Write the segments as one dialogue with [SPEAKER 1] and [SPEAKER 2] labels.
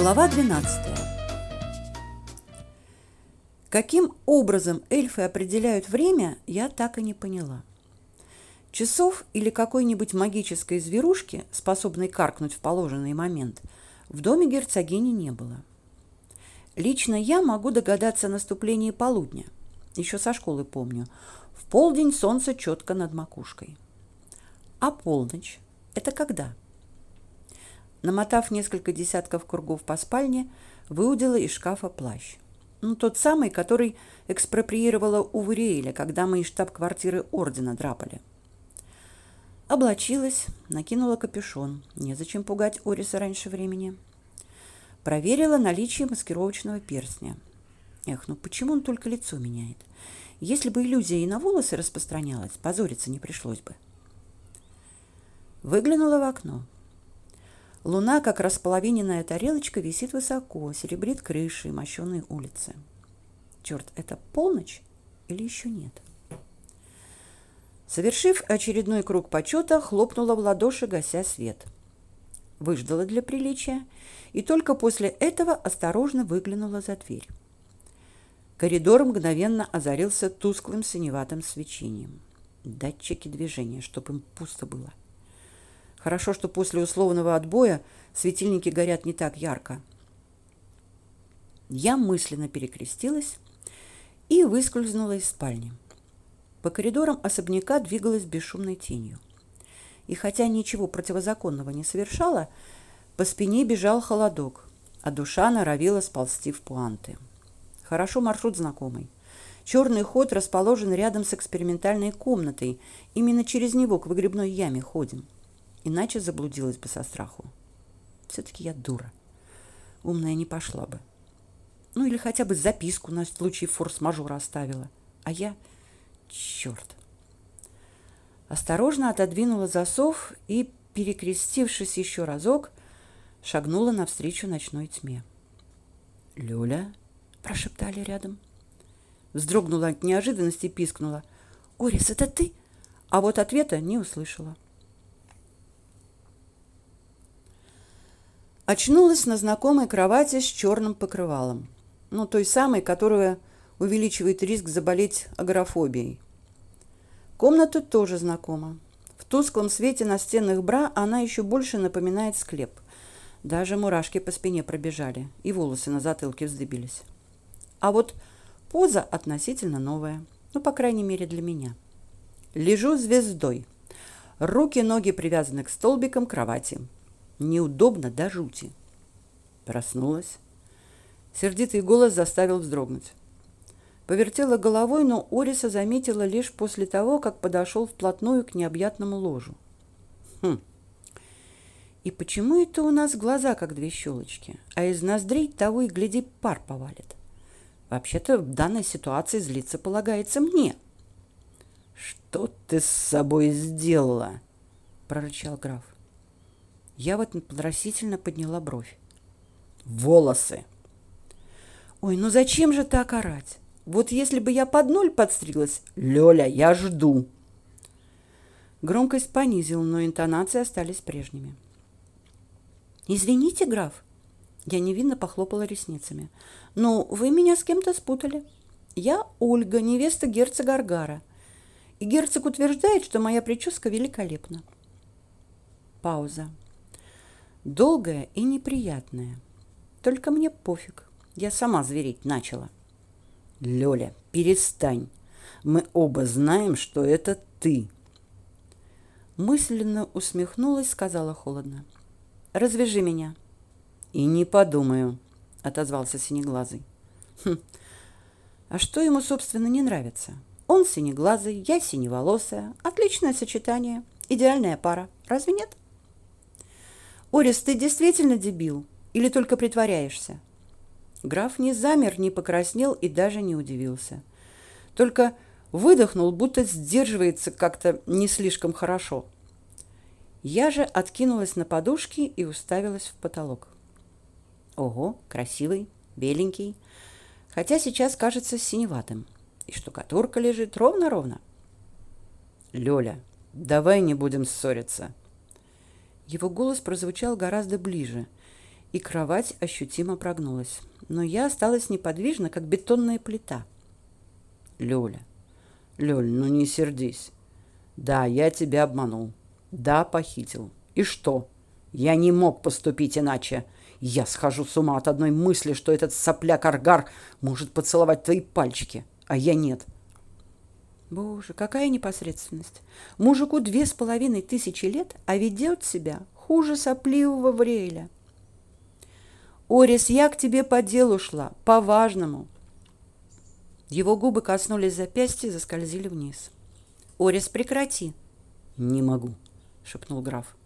[SPEAKER 1] Глава 12. Каким образом эльфы определяют время, я так и не поняла. Часов или какой-нибудь магической зверушки, способной каркнуть в положенный момент, в доме герцогини не было. Лично я могу догадаться о наступлении полудня. Еще со школы помню. В полдень солнце четко над макушкой. А полночь – это когда? Намотав несколько десятков кругов по спальне, выудила из шкафа плащ. Ну, тот самый, который экспроприировала у Вуриэля, когда мы из штаб-квартиры ордена драпали. Облачилась, накинула капюшон. Незачем пугать Ориса раньше времени. Проверила наличие маскировочного перстня. Эх, ну почему он только лицо меняет? Если бы иллюзия и на волосы распространялась, позориться не пришлось бы. Выглянула в окно. Луна, как располовиненная тарелочка, висит высоко, серебрит крыши и мощеные улицы. Черт, это полночь или еще нет? Совершив очередной круг почета, хлопнула в ладоши, гася свет. Выждала для приличия и только после этого осторожно выглянула за дверь. Коридор мгновенно озарился тусклым синеватым свечением. Датчики движения, чтобы им пусто было. Хорошо, что после условного отбоя светильники горят не так ярко. Я мысленно перекрестилась и выскользнула из спальни. По коридорам особняка двигалась бесшумной тенью. И хотя ничего противозаконного не совершала, по спине бежал холодок, а душа норовила сползти в пуанты. Хорошо маршрут знакомый. Черный ход расположен рядом с экспериментальной комнатой. Именно через него к выгребной яме ходим. — Иначе заблудилась бы со страху. Все-таки я дура. Умная не пошла бы. Ну или хотя бы записку на случай форс-мажора оставила. А я... Черт. Осторожно отодвинула засов и, перекрестившись еще разок, шагнула навстречу ночной тьме. «Люля?» – прошептали рядом. Вздрогнула от неожиданности и пискнула. «Орис, это ты?» А вот ответа не услышала. Очнулась на знакомой кровати с черным покрывалом. Ну, той самой, которая увеличивает риск заболеть агорафобией. Комната тоже знакома. В тусклом свете настенных бра она еще больше напоминает склеп. Даже мурашки по спине пробежали, и волосы на затылке вздыбились. А вот поза относительно новая, ну, по крайней мере, для меня. Лежу звездой. Руки-ноги привязаны к столбикам кровати. Неудобно до жути. Проснулась. Сердитый голос заставил вздрогнуть. Повертела головой, но Ориса заметила лишь после того, как подошел вплотную к необъятному ложу. Хм. И почему это у нас глаза как две щелочки, а из ноздрей того и гляди пар повалит? Вообще-то в данной ситуации злиться полагается мне. Что ты с собой сделала? прорычал граф. Я вот подрастительно подняла бровь. Волосы. Ой, ну зачем же так орать? Вот если бы я под ноль подстриглась... Лёля, я жду. Громкость понизил, но интонации остались прежними. Извините, граф. Я невинно похлопала ресницами. Ну, вы меня с кем-то спутали. Я Ольга, невеста герцога Аргара. И герцог утверждает, что моя прическа великолепна. Пауза долгая и неприятная. Только мне пофиг. Я сама звереть начала. Лёля, перестань. Мы оба знаем, что это ты. Мысленно усмехнулась, сказала холодно. Развяжи меня. И не подумаю, отозвался синеглазый. Хм. А что ему, собственно, не нравится? Он синеглазый, я синеволосая. Отличное сочетание. Идеальная пара. Разве нет? Орис, ты действительно дебил или только притворяешься? Граф не замер, не покраснел и даже не удивился. Только выдохнул, будто сдерживается как-то не слишком хорошо. Я же откинулась на подушки и уставилась в потолок. Ого, красивый, беленький, хотя сейчас кажется синеватым. И штукатурка лежит ровно-ровно. Лёля, давай не будем ссориться, его голос прозвучал гораздо ближе. и кровать ощутимо прогнулась. Но я осталась неподвижна, как бетонная плита.
[SPEAKER 2] Лёля, Лёль, ну не сердись. Да, я тебя обманул. Да, похитил. И что? Я не мог поступить иначе. Я схожу с ума от одной мысли, что этот сопляк Аргар может поцеловать твои пальчики, а я нет.
[SPEAKER 1] Боже, какая непосредственность. Мужику две с половиной тысячи лет, а ведет себя хуже сопливого Врейля. Орис, я к тебе по делу шла, по-важному. Его губы коснулись запястья, заскользили вниз. Орис, прекрати.
[SPEAKER 2] Не могу, шепнул граф.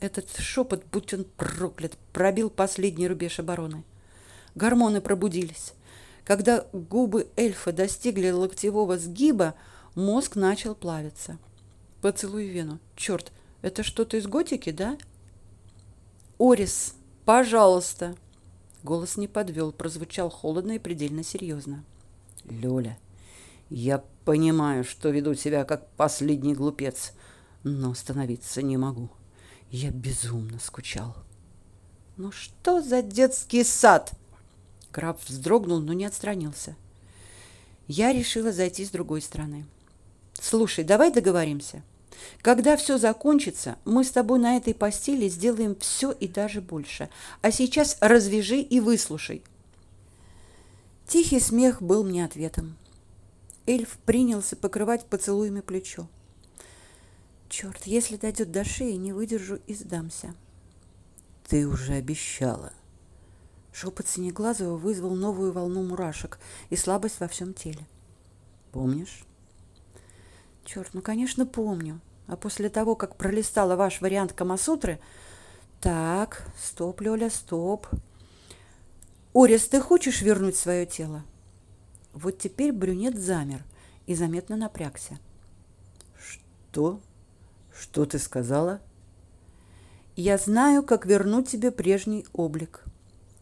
[SPEAKER 1] Этот шепот, будь он проклят, пробил последний рубеж обороны. Гормоны пробудились. Когда губы эльфа достигли локтевого сгиба, мозг начал плавиться. Поцелуй вену. Черт, это что-то из готики, да? Орис, пожалуйста. Голос не подвел, прозвучал холодно и предельно серьезно.
[SPEAKER 2] Лёля, я понимаю, что веду себя как последний глупец, но остановиться не могу. Я безумно скучал.
[SPEAKER 1] Ну что за детский сад? Краб вздрогнул, но не отстранился. Я решила зайти с другой стороны. Слушай, давай договоримся. Когда все закончится, мы с тобой на этой постели сделаем все и даже больше. А сейчас развяжи и выслушай. Тихий смех был мне ответом. Эльф принялся покрывать поцелуями плечо. Черт, если дойдет до шеи, не выдержу и сдамся.
[SPEAKER 2] Ты уже обещала.
[SPEAKER 1] Шепот Синеглазого вызвал новую волну мурашек и слабость во всем теле.
[SPEAKER 2] Помнишь?
[SPEAKER 1] Черт, ну, конечно, помню. А после того, как пролистала ваш вариант Камасутры... Так, стоп, Лёля, стоп. Орис, ты хочешь вернуть свое тело? Вот теперь брюнет замер и заметно напрягся.
[SPEAKER 2] Что? Что ты сказала?
[SPEAKER 1] Я знаю, как вернуть тебе прежний облик,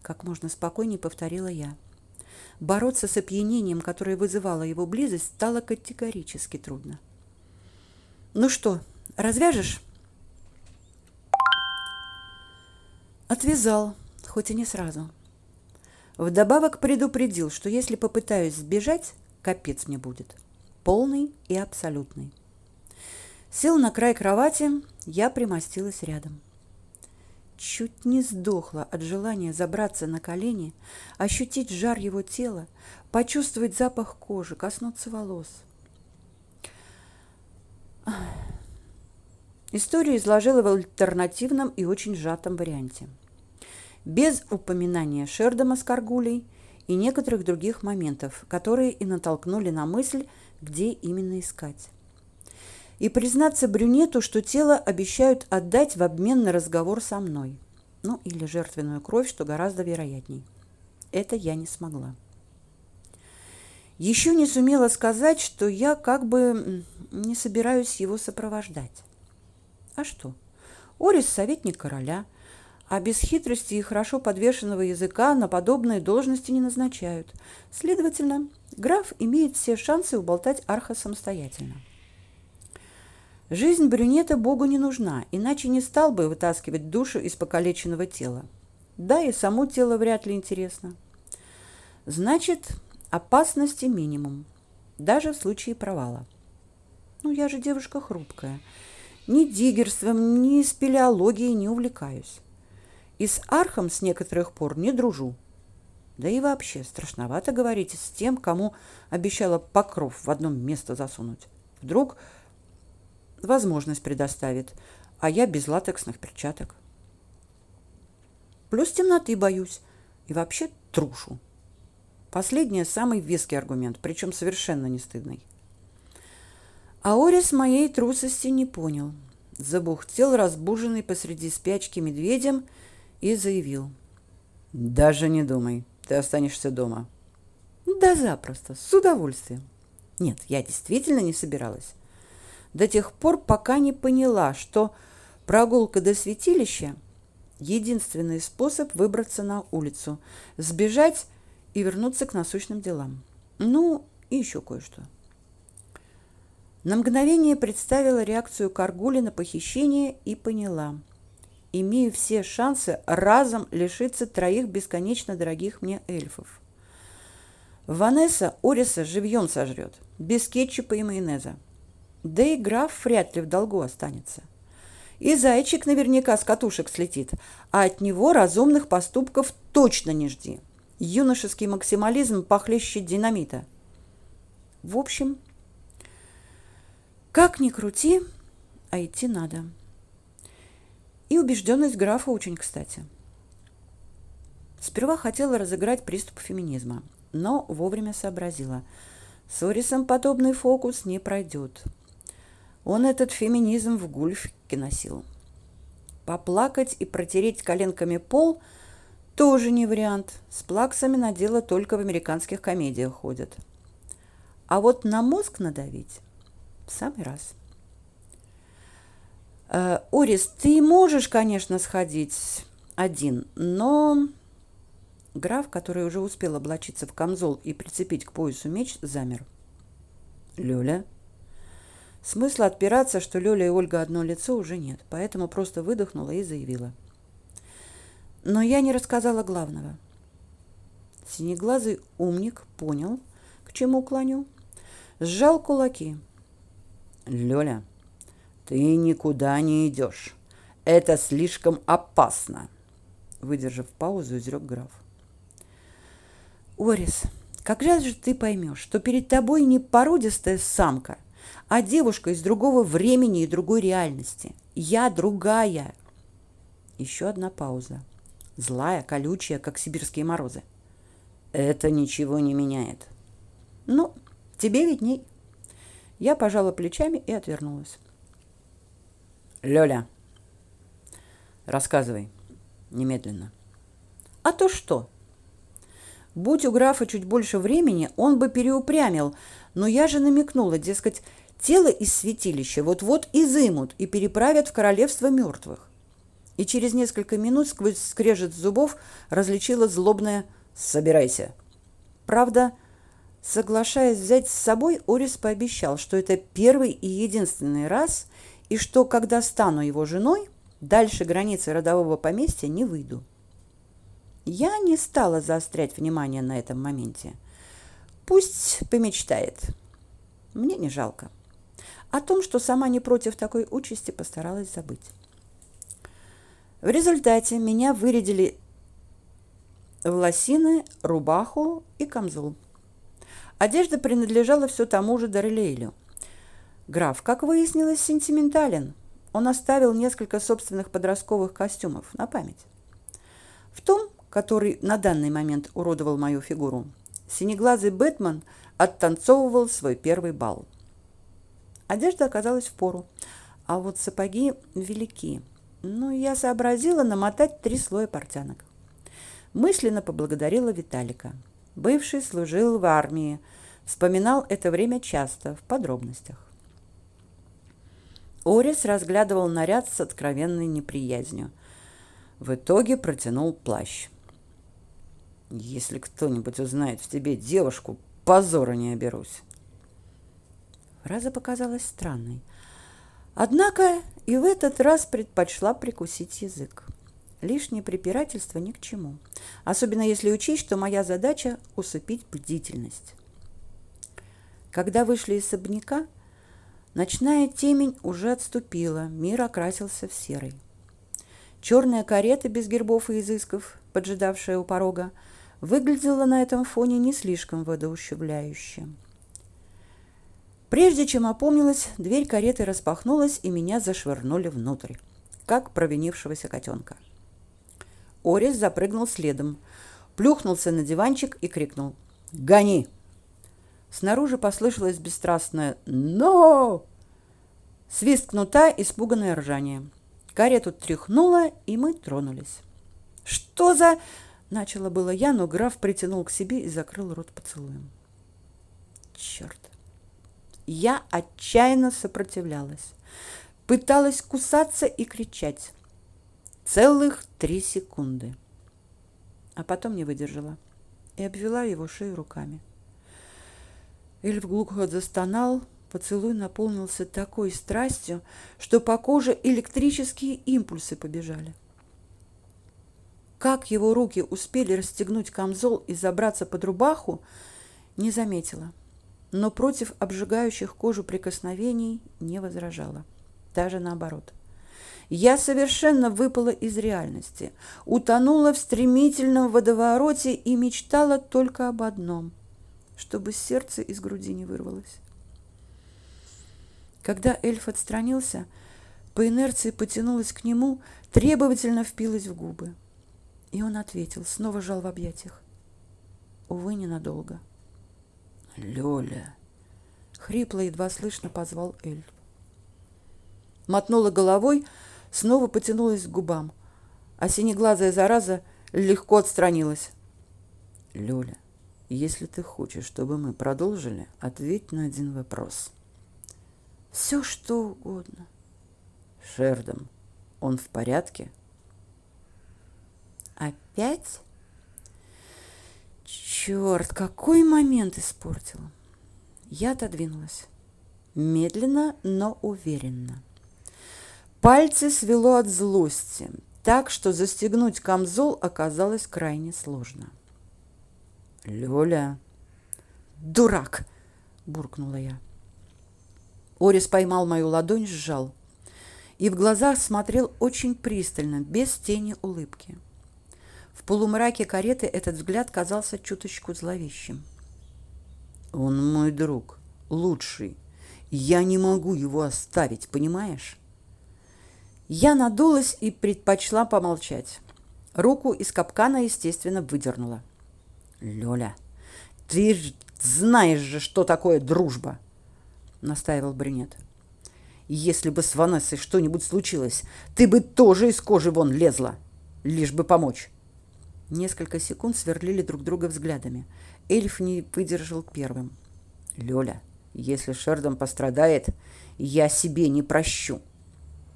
[SPEAKER 1] как можно спокойнее повторила я. Бороться с опьянением, которое вызывало его близость, стало категорически трудно. Ну что, развяжешь? Отвязал, хоть и не сразу. Вдобавок предупредил, что если попытаюсь сбежать, капец мне будет. Полный и абсолютный. Сел на край кровати, я примостилась рядом. Чуть не сдохла от желания забраться на колени, ощутить жар его тела, почувствовать запах кожи, коснуться волос. Историю изложила в альтернативном и очень сжатом варианте. Без упоминания Шердома с Каргулей и некоторых других моментов, которые и натолкнули на мысль, где именно искать и признаться брюнету, что тело обещают отдать в обмен на разговор со мной. Ну, или жертвенную кровь, что гораздо вероятней. Это я не смогла. Еще не сумела сказать, что я как бы не собираюсь его сопровождать. А что? Орис – советник короля, а без хитрости и хорошо подвешенного языка на подобные должности не назначают. Следовательно, граф имеет все шансы уболтать Арха самостоятельно. Жизнь брюнета Богу не нужна, иначе не стал бы вытаскивать душу из покалеченного тела. Да и само тело вряд ли интересно. Значит, опасности минимум, даже в случае провала. Ну, я же девушка хрупкая. Ни диггерством, ни спелеологией не увлекаюсь. И с архом с некоторых пор не дружу. Да и вообще страшновато говорить с тем, кому обещала покров в одно место засунуть. Вдруг возможность предоставит, а я без латексных перчаток. Плюс темноты боюсь и вообще трушу. Последнее самый веский аргумент, причем совершенно не стыдный. А Орис моей трусости не понял. Забухтел разбуженный посреди спячки медведем и заявил.
[SPEAKER 2] «Даже не думай, ты останешься дома».
[SPEAKER 1] «Да запросто, с удовольствием». Нет, я действительно не собиралась до тех пор, пока не поняла, что прогулка до святилища – единственный способ выбраться на улицу, сбежать и вернуться к насущным делам. Ну, и еще кое-что. На мгновение представила реакцию Каргули на похищение и поняла. имею все шансы разом лишиться троих бесконечно дорогих мне эльфов. Ванесса Ориса живьем сожрет, без кетчупа и майонеза. Да и граф вряд ли в долгу останется. И зайчик наверняка с катушек слетит, а от него разумных поступков точно не жди. Юношеский максимализм похлеще динамита. В общем, как ни крути, а идти надо. И убежденность графа очень кстати. Сперва хотела разыграть приступ феминизма, но вовремя сообразила. С Орисом подобный фокус не пройдет. Он этот феминизм в гульфике носил. Поплакать и протереть коленками пол тоже не вариант. С плаксами на дело только в американских комедиях ходят. А вот на мозг надавить в самый раз. Э, Орис, ты можешь, конечно, сходить один, но граф, который уже успел облачиться в камзол и прицепить к поясу меч, замер. Лёля, Смысла отпираться, что Лёля и Ольга одно лицо, уже нет, поэтому просто выдохнула и заявила. Но я не рассказала главного. Синеглазый умник понял, к чему клоню, сжал кулаки.
[SPEAKER 2] Лёля, ты никуда не идешь. Это слишком опасно. Выдержав паузу, изрек граф.
[SPEAKER 1] Орис, как же ты поймешь, что перед тобой не породистая самка – а девушка из другого времени и другой реальности. Я другая. Еще одна пауза. Злая, колючая, как сибирские морозы.
[SPEAKER 2] Это ничего не меняет.
[SPEAKER 1] Ну, тебе видней. Я пожала плечами и отвернулась.
[SPEAKER 2] Лёля, рассказывай немедленно.
[SPEAKER 1] А то что? Будь у графа чуть больше времени, он бы переупрямил, но я же намекнула, дескать, Тело из святилища вот-вот изымут и переправят в королевство мертвых. И через несколько минут сквозь скрежет зубов различила злобное «Собирайся». Правда, соглашаясь взять с собой, Орис пообещал, что это первый и единственный раз, и что, когда стану его женой, дальше границы родового поместья не выйду. Я не стала заострять внимание на этом моменте. Пусть помечтает. Мне не жалко. О том, что сама не против такой участи, постаралась забыть. В результате меня вырядили в лосины, рубаху и камзол. Одежда принадлежала все тому же Дарлейлю. Граф, как выяснилось, сентиментален. Он оставил несколько собственных подростковых костюмов на память. В том, который на данный момент уродовал мою фигуру, синеглазый Бэтмен оттанцовывал свой первый бал. Одежда оказалась в пору, а вот сапоги велики. Ну, я сообразила намотать три слоя портянок. Мысленно поблагодарила Виталика. Бывший служил в армии, вспоминал это время часто, в подробностях. Орис разглядывал наряд с откровенной неприязнью. В итоге протянул плащ. «Если кто-нибудь узнает в тебе девушку, позора не оберусь». Фраза показалась странной. Однако и в этот раз предпочла прикусить язык. Лишнее препирательство ни к чему. Особенно если учесть, что моя задача – усыпить бдительность. Когда вышли из особняка, ночная темень уже отступила, мир окрасился в серый. Черная карета без гербов и изысков, поджидавшая у порога, выглядела на этом фоне не слишком воодушевляюще. Прежде чем опомнилась, дверь кареты распахнулась, и меня зашвырнули внутрь, как провинившегося котенка. Орис запрыгнул следом, плюхнулся на диванчик и крикнул «Гони!». Снаружи послышалось бесстрастное «Но!». Свист кнута, испуганное ржание. Карету тряхнуло, и мы тронулись. «Что за...» — начала было я, но граф притянул к себе и закрыл рот поцелуем. «Черт! Я отчаянно сопротивлялась. Пыталась кусаться и кричать. Целых три секунды. А потом не выдержала и обвела его шею руками. Эльф глухо застонал, Поцелуй наполнился такой страстью, что по коже электрические импульсы побежали. Как его руки успели расстегнуть камзол и забраться под рубаху, не заметила, но против обжигающих кожу прикосновений не возражала. Даже наоборот. Я совершенно выпала из реальности, утонула в стремительном водовороте и мечтала только об одном – чтобы сердце из груди не вырвалось. Когда эльф отстранился, по инерции потянулась к нему, требовательно впилась в губы. И он ответил, снова жал в объятиях. Увы, ненадолго.
[SPEAKER 2] «Лёля!»
[SPEAKER 1] — хрипло, едва слышно позвал эльф. Мотнула головой, снова потянулась к губам, а синеглазая зараза легко отстранилась.
[SPEAKER 2] «Лёля, если ты хочешь, чтобы мы продолжили, ответь на один вопрос».
[SPEAKER 1] Все что угодно.
[SPEAKER 2] Шердом, он в порядке?
[SPEAKER 1] Опять? Черт, какой момент испортила. Я отодвинулась. Медленно, но уверенно. Пальцы свело от злости, так что застегнуть камзол оказалось крайне сложно.
[SPEAKER 2] «Лёля!»
[SPEAKER 1] «Дурак!» – буркнула я. Орис поймал мою ладонь, сжал. И в глазах смотрел очень пристально, без тени улыбки. В полумраке кареты этот взгляд казался чуточку зловещим.
[SPEAKER 2] «Он мой друг, лучший. Я не могу его оставить, понимаешь?»
[SPEAKER 1] Я надулась и предпочла помолчать. Руку из капкана, естественно, выдернула.
[SPEAKER 2] «Лёля, ты знаешь же, что такое дружба!» — настаивал брюнет. «Если бы с Ванессой что-нибудь случилось, ты бы тоже из кожи вон лезла, лишь бы помочь».
[SPEAKER 1] Несколько секунд сверлили друг друга взглядами. Эльф не выдержал первым.
[SPEAKER 2] «Лёля, если Шердом пострадает, я себе не прощу».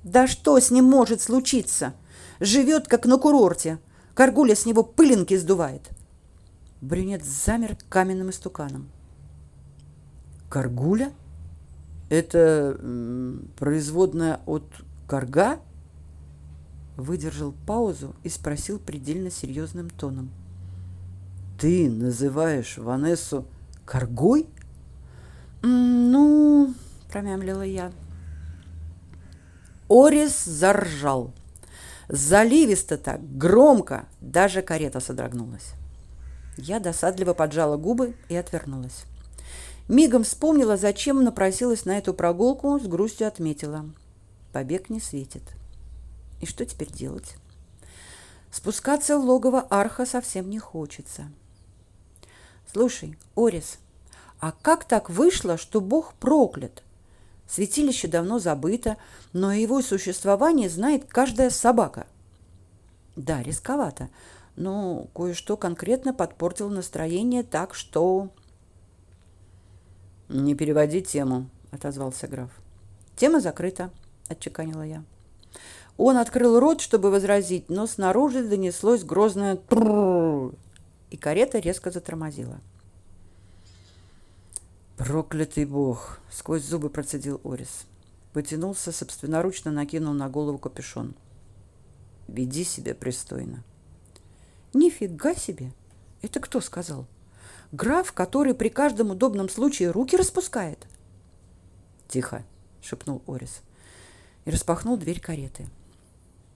[SPEAKER 1] «Да что с ним может случиться? Живет, как на курорте. Каргуля с него пылинки сдувает». Брюнет замер каменным истуканом.
[SPEAKER 2] «Каргуля?» Это производная от карга?
[SPEAKER 1] Выдержал паузу и спросил предельно серьезным тоном.
[SPEAKER 2] Ты называешь Ванессу каргой?
[SPEAKER 1] Ну, промямлила я. Орис заржал. Заливисто так, громко, даже карета содрогнулась. Я досадливо поджала губы и отвернулась. Мигом вспомнила, зачем напросилась на эту прогулку, с грустью отметила. Побег не светит. И что теперь делать? Спускаться в логово Арха совсем не хочется. Слушай, Орис, а как так вышло, что Бог проклят? Святилище давно забыто, но его существование знает каждая собака. Да, рисковато, но кое-что конкретно подпортило настроение так, что
[SPEAKER 2] «Не переводи тему», — отозвался граф.
[SPEAKER 1] «Тема закрыта», — отчеканила я. Он открыл рот, чтобы возразить, но снаружи донеслось грозное «тррррр», и карета резко затормозила.
[SPEAKER 2] «Проклятый бог!» — сквозь зубы процедил Орис. Потянулся, собственноручно накинул на голову капюшон. «Веди себя пристойно».
[SPEAKER 1] «Нифига себе! Это кто сказал?» Граф, который при каждом удобном случае руки распускает.
[SPEAKER 2] Тихо, шепнул Орис
[SPEAKER 1] и распахнул дверь кареты.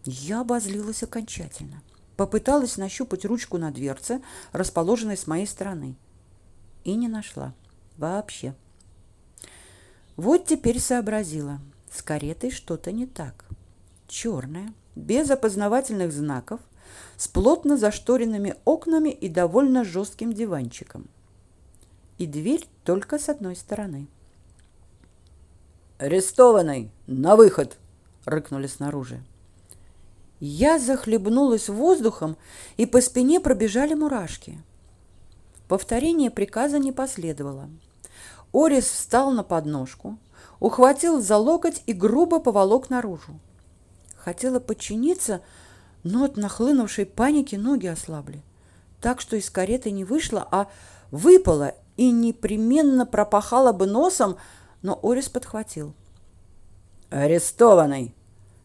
[SPEAKER 1] Я обозлилась окончательно. Попыталась нащупать ручку на дверце, расположенной с моей стороны, и не нашла вообще. Вот теперь сообразила. С каретой что-то не так. Черная, без опознавательных знаков, с плотно зашторенными окнами и довольно жестким диванчиком. И дверь только с одной стороны.
[SPEAKER 2] «Арестованный! На выход!» — рыкнули снаружи.
[SPEAKER 1] Я захлебнулась воздухом, и по спине пробежали мурашки. Повторение приказа не последовало. Орис встал на подножку, ухватил за локоть и грубо поволок наружу. Хотела подчиниться, но от нахлынувшей паники ноги ослабли, так что из кареты не вышла, а выпала и непременно пропахала бы носом, но Орис подхватил.
[SPEAKER 2] «Арестованный!»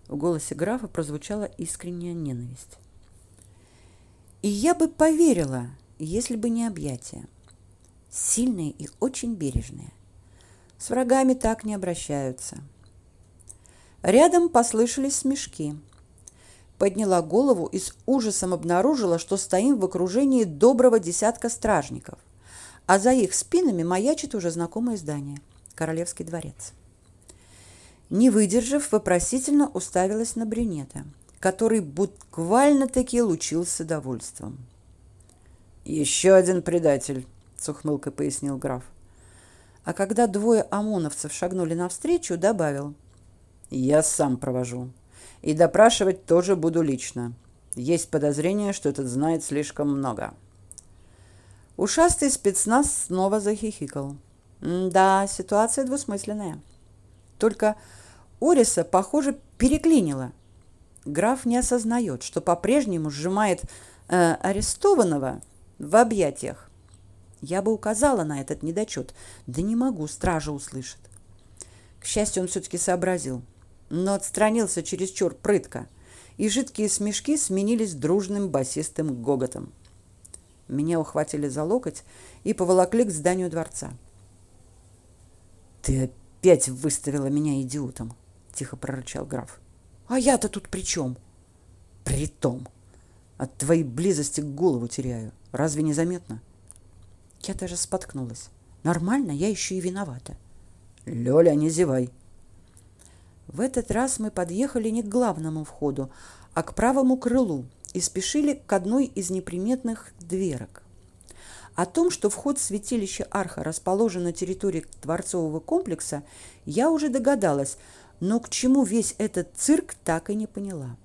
[SPEAKER 1] В голосе графа прозвучала искренняя ненависть. И я бы поверила, если бы не объятия. Сильные и очень бережные. С врагами так не обращаются. Рядом послышались смешки. Подняла голову и с ужасом обнаружила, что стоим в окружении доброго десятка стражников, а за их спинами маячит уже знакомое здание – Королевский дворец. Не выдержав, вопросительно уставилась на брюнета, который буквально-таки лучился довольством.
[SPEAKER 2] «Еще один предатель», — с ухмылкой пояснил граф.
[SPEAKER 1] А когда двое ОМОНовцев шагнули навстречу, добавил.
[SPEAKER 2] «Я сам провожу. И допрашивать тоже буду лично. Есть подозрение, что этот знает слишком много».
[SPEAKER 1] Ушастый спецназ снова захихикал. «Да, ситуация двусмысленная. Только Ориса, похоже, переклинило. Граф не осознает, что по-прежнему сжимает э, арестованного в объятиях. Я бы указала на этот недочет, да не могу, стража услышит. К счастью, он все-таки сообразил, но отстранился чересчур прытко, и жидкие смешки сменились дружным басистым гоготом. Меня ухватили за локоть и поволокли к зданию дворца.
[SPEAKER 2] «Ты опять выставила меня идиотом!» — тихо прорычал граф.
[SPEAKER 1] «А я-то тут при чем?»
[SPEAKER 2] «При том! От твоей близости голову теряю. Разве не заметно?»
[SPEAKER 1] Я даже споткнулась. Нормально, я еще и виновата.
[SPEAKER 2] Лёля, не зевай.
[SPEAKER 1] В этот раз мы подъехали не к главному входу, а к правому крылу и спешили к одной из неприметных дверок. О том, что вход в святилище Арха расположен на территории дворцового комплекса, я уже догадалась, но к чему весь этот цирк, так и не поняла.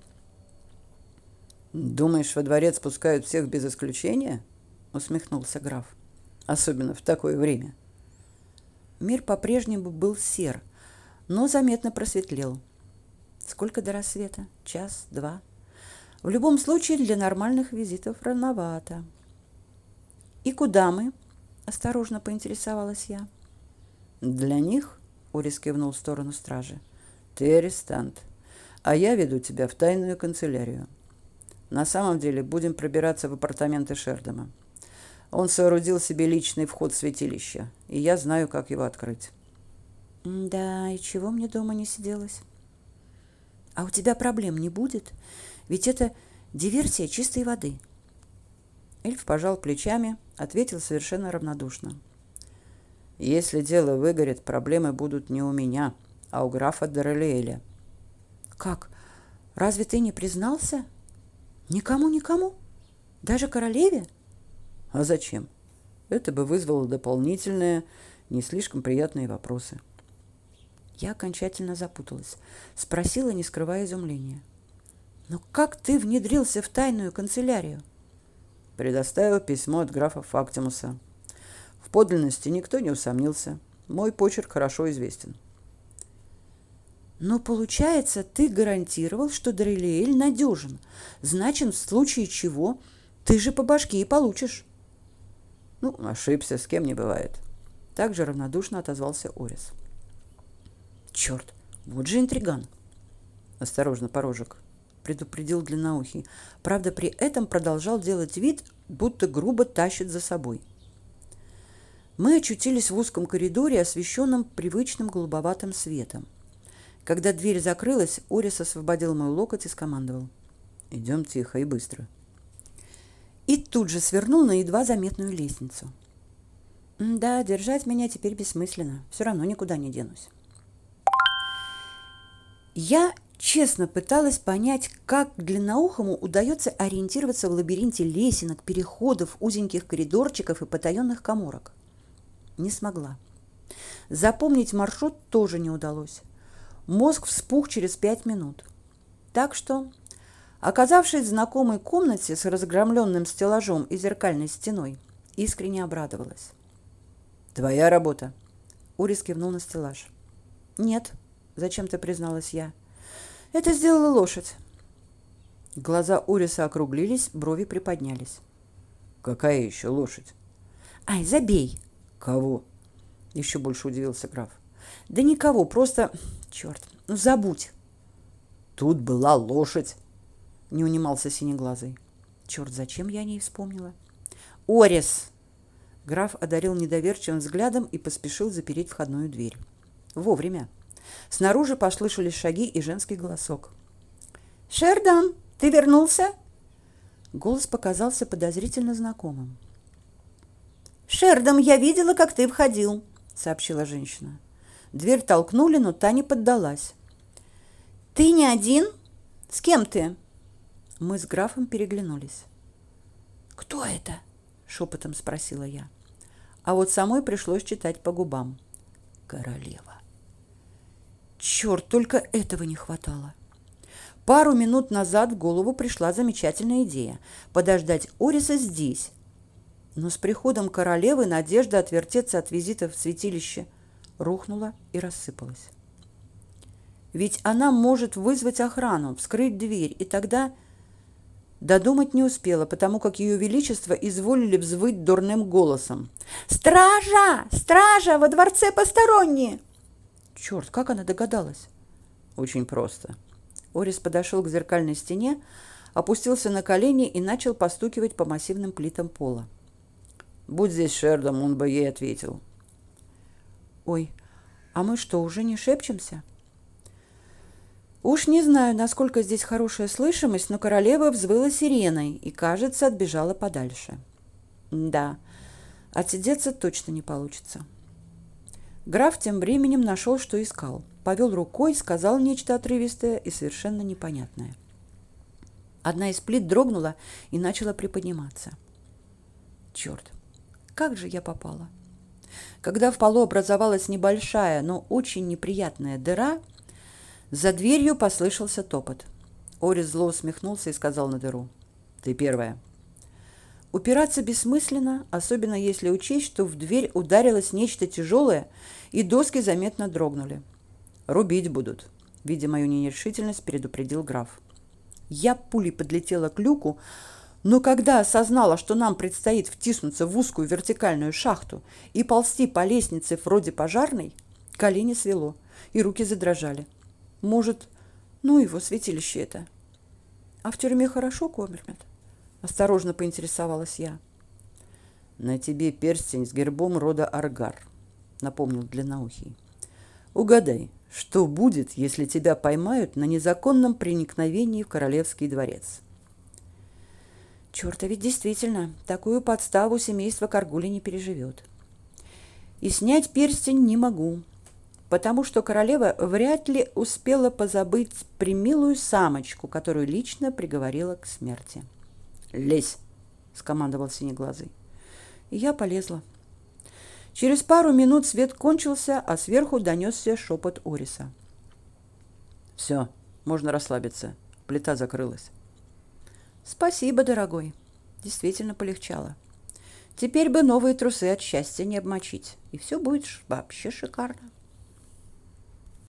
[SPEAKER 2] «Думаешь, во дворец пускают всех без исключения?» — усмехнулся граф особенно в такое время.
[SPEAKER 1] Мир по-прежнему был сер, но заметно просветлел. Сколько до рассвета? Час, два? В любом случае для нормальных визитов рановато. «И куда мы?» – осторожно поинтересовалась я.
[SPEAKER 2] «Для них?» – Орис кивнул в сторону стражи. «Ты арестант, а я веду тебя в тайную канцелярию. На самом деле будем пробираться в апартаменты Шердома. Он соорудил себе личный вход в святилище, и я знаю, как его открыть.
[SPEAKER 1] Да, и чего мне дома не сиделось? А у тебя проблем не будет? Ведь это диверсия чистой воды.
[SPEAKER 2] Эльф пожал плечами, ответил совершенно равнодушно. Если дело выгорит, проблемы будут не у меня, а у графа Дорелиэля.
[SPEAKER 1] Как? Разве ты не признался? Никому-никому? Даже королеве?
[SPEAKER 2] — а зачем? Это бы вызвало дополнительные, не слишком приятные вопросы.
[SPEAKER 1] Я окончательно запуталась. Спросила, не скрывая изумления. «Но как ты внедрился в тайную канцелярию?»
[SPEAKER 2] Предоставил письмо от графа Фактимуса. В подлинности никто не усомнился. Мой почерк хорошо известен.
[SPEAKER 1] Но получается, ты гарантировал, что Дрелиэль надежен. Значит, в случае чего ты же по башке и получишь.
[SPEAKER 2] Ну, ошибся, с кем не бывает. Также равнодушно отозвался Орис.
[SPEAKER 1] Черт, вот же интриган.
[SPEAKER 2] Осторожно, порожек,
[SPEAKER 1] предупредил длинноухий. Правда, при этом продолжал делать вид, будто грубо тащит за собой. Мы очутились в узком коридоре, освещенном привычным голубоватым светом. Когда дверь закрылась, Орис освободил мой локоть и скомандовал.
[SPEAKER 2] «Идем тихо и быстро»
[SPEAKER 1] и тут же свернул на едва заметную лестницу. Да, держать меня теперь бессмысленно. Все равно никуда не денусь. Я честно пыталась понять, как длинноухому удается ориентироваться в лабиринте лесенок, переходов, узеньких коридорчиков и потаенных коморок. Не смогла. Запомнить маршрут тоже не удалось. Мозг вспух через пять минут. Так что Оказавшись в знакомой комнате с разгромленным стеллажом и зеркальной стеной, искренне обрадовалась.
[SPEAKER 2] «Твоя работа?»
[SPEAKER 1] Урис кивнул на стеллаж. «Нет», — зачем-то призналась я. «Это сделала лошадь». Глаза Уриса округлились, брови приподнялись.
[SPEAKER 2] «Какая еще лошадь?»
[SPEAKER 1] «Ай, забей!»
[SPEAKER 2] «Кого?» — еще больше удивился граф.
[SPEAKER 1] Да никого, просто... Черт, ну забудь.
[SPEAKER 2] Тут была лошадь.
[SPEAKER 1] Не унимался синеглазый. Черт, зачем я о ней вспомнила? Орис! Граф одарил недоверчивым взглядом и поспешил запереть входную дверь. Вовремя. Снаружи послышались шаги и женский голосок. «Шердан, ты вернулся?» Голос показался подозрительно знакомым. «Шердом, я видела, как ты входил», — сообщила женщина. Дверь толкнули, но та не поддалась. «Ты не один? С кем ты?» Мы с графом переглянулись. «Кто это?» — шепотом спросила я. А вот самой пришлось читать по губам. «Королева». Черт, только этого не хватало. Пару минут назад в голову пришла замечательная идея – подождать Ориса здесь. Но с приходом королевы надежда отвертеться от визита в святилище рухнула и рассыпалась. Ведь она может вызвать охрану, вскрыть дверь, и тогда... Додумать не успела, потому как ее величество изволили взвыть дурным голосом. «Стража! Стража! Во дворце посторонние!» Черт, как она догадалась?
[SPEAKER 2] Очень просто.
[SPEAKER 1] Орис подошел к зеркальной стене, опустился на колени и начал постукивать по массивным плитам пола.
[SPEAKER 2] Будь здесь Шердом, он бы ей ответил.
[SPEAKER 1] Ой, а мы что, уже не шепчемся? Уж не знаю, насколько здесь хорошая слышимость, но королева взвыла сиреной и, кажется, отбежала подальше. Да, отсидеться точно не получится. Граф тем временем нашел, что искал. Повел рукой, сказал нечто отрывистое и совершенно непонятное. Одна из плит дрогнула и начала приподниматься. Черт, как же я попала? Когда в полу образовалась небольшая, но очень неприятная дыра, за дверью послышался топот. Орис зло усмехнулся и сказал на дыру. «Ты первая». Упираться бессмысленно, особенно если учесть, что в дверь ударилось нечто тяжелое, и доски заметно дрогнули. «Рубить будут», — видя мою нерешительность, предупредил граф. Я пулей подлетела к люку, но когда осознала, что нам предстоит втиснуться в узкую вертикальную шахту и ползти по лестнице вроде пожарной, колени свело, и руки задрожали. Может, ну его святилище это. А в тюрьме хорошо кормят? Осторожно поинтересовалась я.
[SPEAKER 2] На тебе перстень с гербом рода Аргар, напомнил длинноухий. Угадай, что будет, если тебя поймают на незаконном проникновении в королевский дворец?
[SPEAKER 1] Черт, а ведь действительно, такую подставу семейство Каргули не переживет. И снять перстень не могу, потому что королева вряд ли успела позабыть примилую самочку, которую лично приговорила к смерти.
[SPEAKER 2] «Лезь!» — скомандовал Синеглазый.
[SPEAKER 1] И я полезла. Через пару минут свет кончился, а сверху донесся шепот Ориса.
[SPEAKER 2] «Все, можно расслабиться. Плита закрылась».
[SPEAKER 1] «Спасибо, дорогой. Действительно полегчало. Теперь бы новые трусы от счастья не обмочить, и все будет вообще шикарно».